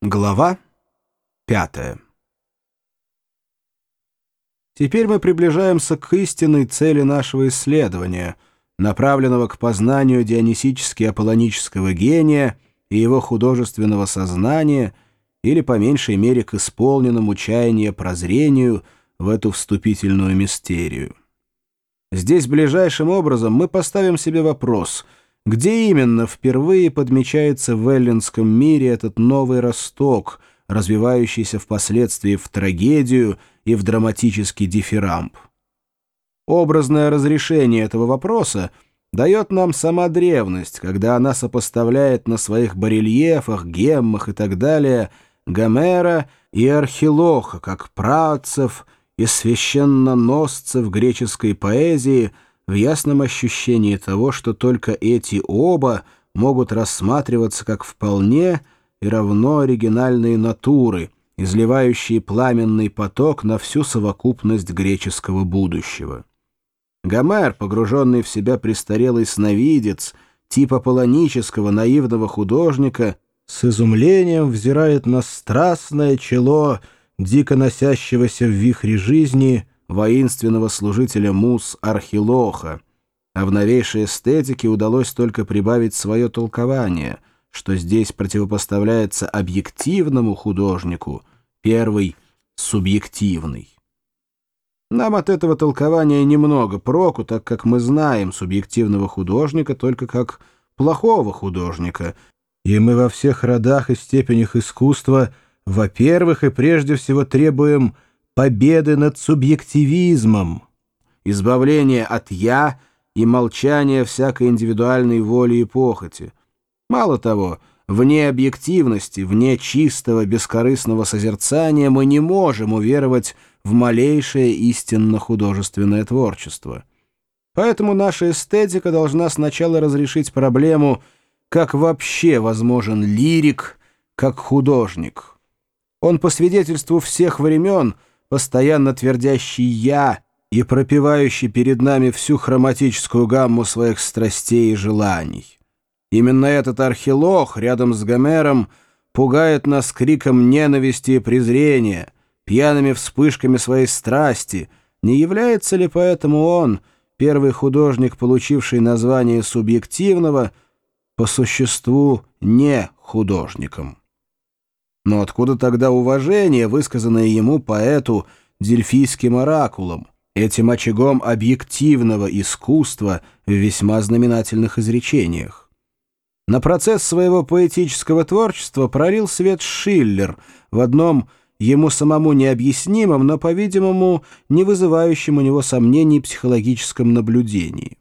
Глава пятая Теперь мы приближаемся к истинной цели нашего исследования, направленного к познанию дионисически-аполлонического гения и его художественного сознания, или, по меньшей мере, к исполненному чаяния прозрению в эту вступительную мистерию. Здесь ближайшим образом мы поставим себе вопрос — где именно впервые подмечается в эллинском мире этот новый росток, развивающийся впоследствии в трагедию и в драматический дифирамб? Образное разрешение этого вопроса дает нам сама древность, когда она сопоставляет на своих барельефах, геммах и так далее Гомера и Архилоха, как працев и священноносцев греческой поэзии – в ясном ощущении того, что только эти оба могут рассматриваться как вполне и равно оригинальные натуры, изливающие пламенный поток на всю совокупность греческого будущего. Гомер, погруженный в себя престарелый сновидец, типа полонического наивного художника, с изумлением взирает на страстное чело дико носящегося в вихре жизни — воинственного служителя мус Архилоха, а в новейшей эстетике удалось только прибавить свое толкование, что здесь противопоставляется объективному художнику, первый — субъективный. Нам от этого толкования немного проку, так как мы знаем субъективного художника только как плохого художника, и мы во всех родах и степенях искусства, во-первых и прежде всего требуем — победы над субъективизмом, избавления от «я» и молчания всякой индивидуальной воли и похоти. Мало того, вне объективности, вне чистого бескорыстного созерцания мы не можем уверовать в малейшее истинно-художественное творчество. Поэтому наша эстетика должна сначала разрешить проблему, как вообще возможен лирик, как художник. Он, по свидетельству всех времен, — постоянно твердящий «я» и пропивающий перед нами всю хроматическую гамму своих страстей и желаний. Именно этот архилох рядом с Гомером пугает нас криком ненависти и презрения, пьяными вспышками своей страсти. Не является ли поэтому он, первый художник, получивший название субъективного, по существу не художником? Но откуда тогда уважение, высказанное ему поэту дельфийским оракулом, этим очагом объективного искусства в весьма знаменательных изречениях? На процесс своего поэтического творчества пролил свет Шиллер в одном ему самому необъяснимом, но, по-видимому, не вызывающем у него сомнений психологическом наблюдении.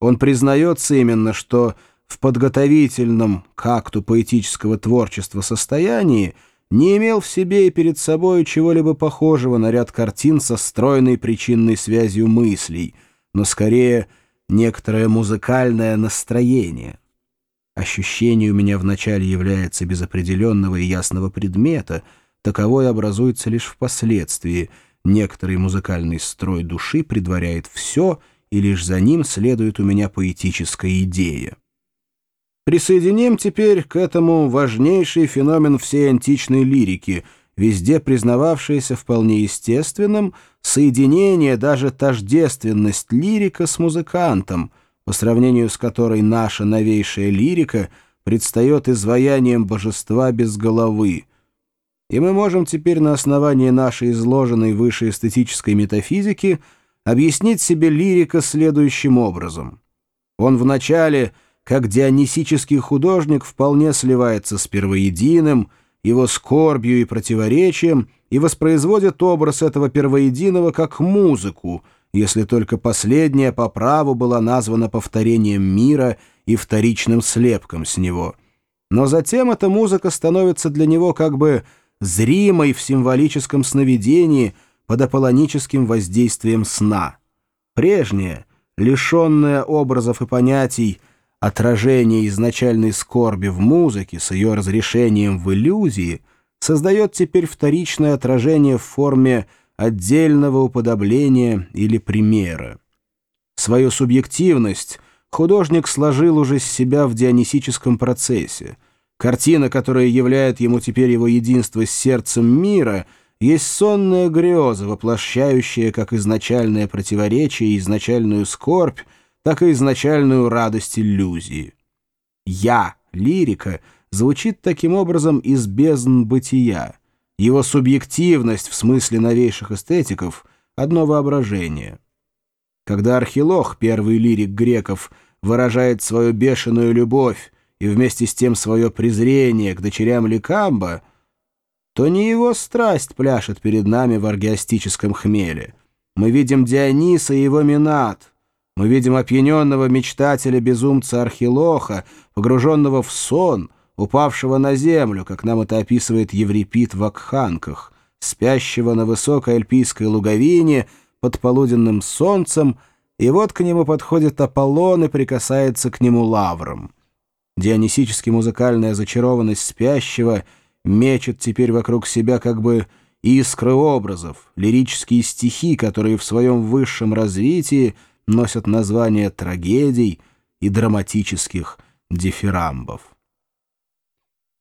Он признается именно, что в подготовительном к акту поэтического творчества состоянии не имел в себе и перед собой чего-либо похожего на ряд картин со стройной причинной связью мыслей, но скорее некоторое музыкальное настроение. Ощущение у меня вначале является без определенного и ясного предмета, таковой образуется лишь впоследствии. Некоторый музыкальный строй души предваряет все, и лишь за ним следует у меня поэтическая идея. Присоединим теперь к этому важнейший феномен всей античной лирики, везде признававшийся вполне естественным соединение, даже тождественность лирика с музыкантом, по сравнению с которой наша новейшая лирика предстает изваянием божества без головы. И мы можем теперь на основании нашей изложенной выше эстетической метафизики объяснить себе лирика следующим образом. Он вначале — как дионисический художник вполне сливается с первоединым, его скорбью и противоречием и воспроизводит образ этого первоединого как музыку, если только последняя по праву была названа повторением мира и вторичным слепком с него. Но затем эта музыка становится для него как бы зримой в символическом сновидении под аполлоническим воздействием сна. Прежняя, лишенная образов и понятий, Отражение изначальной скорби в музыке с ее разрешением в иллюзии создает теперь вторичное отражение в форме отдельного уподобления или примера. Свою субъективность художник сложил уже с себя в дионисическом процессе. Картина, которая являет ему теперь его единство с сердцем мира, есть сонная греза, воплощающая как изначальное противоречие и изначальную скорбь, так и изначальную радость иллюзии. «Я» лирика звучит таким образом из бездн бытия. Его субъективность в смысле новейших эстетиков — одно воображение. Когда Архилох, первый лирик греков, выражает свою бешеную любовь и вместе с тем свое презрение к дочерям Ликамба, то не его страсть пляшет перед нами в аргиастическом хмеле. Мы видим Диониса и его Минат, мы видим опьяненного мечтателя-безумца Архилоха, погруженного в сон, упавшего на землю, как нам это описывает Еврипид в Акханках, спящего на высокой альпийской луговине под полуденным солнцем, и вот к нему подходит Аполлон и прикасается к нему лавром. Дионисически музыкальная зачарованность спящего мечет теперь вокруг себя как бы искры образов, лирические стихи, которые в своем высшем развитии носят название трагедий и драматических дифирамбов.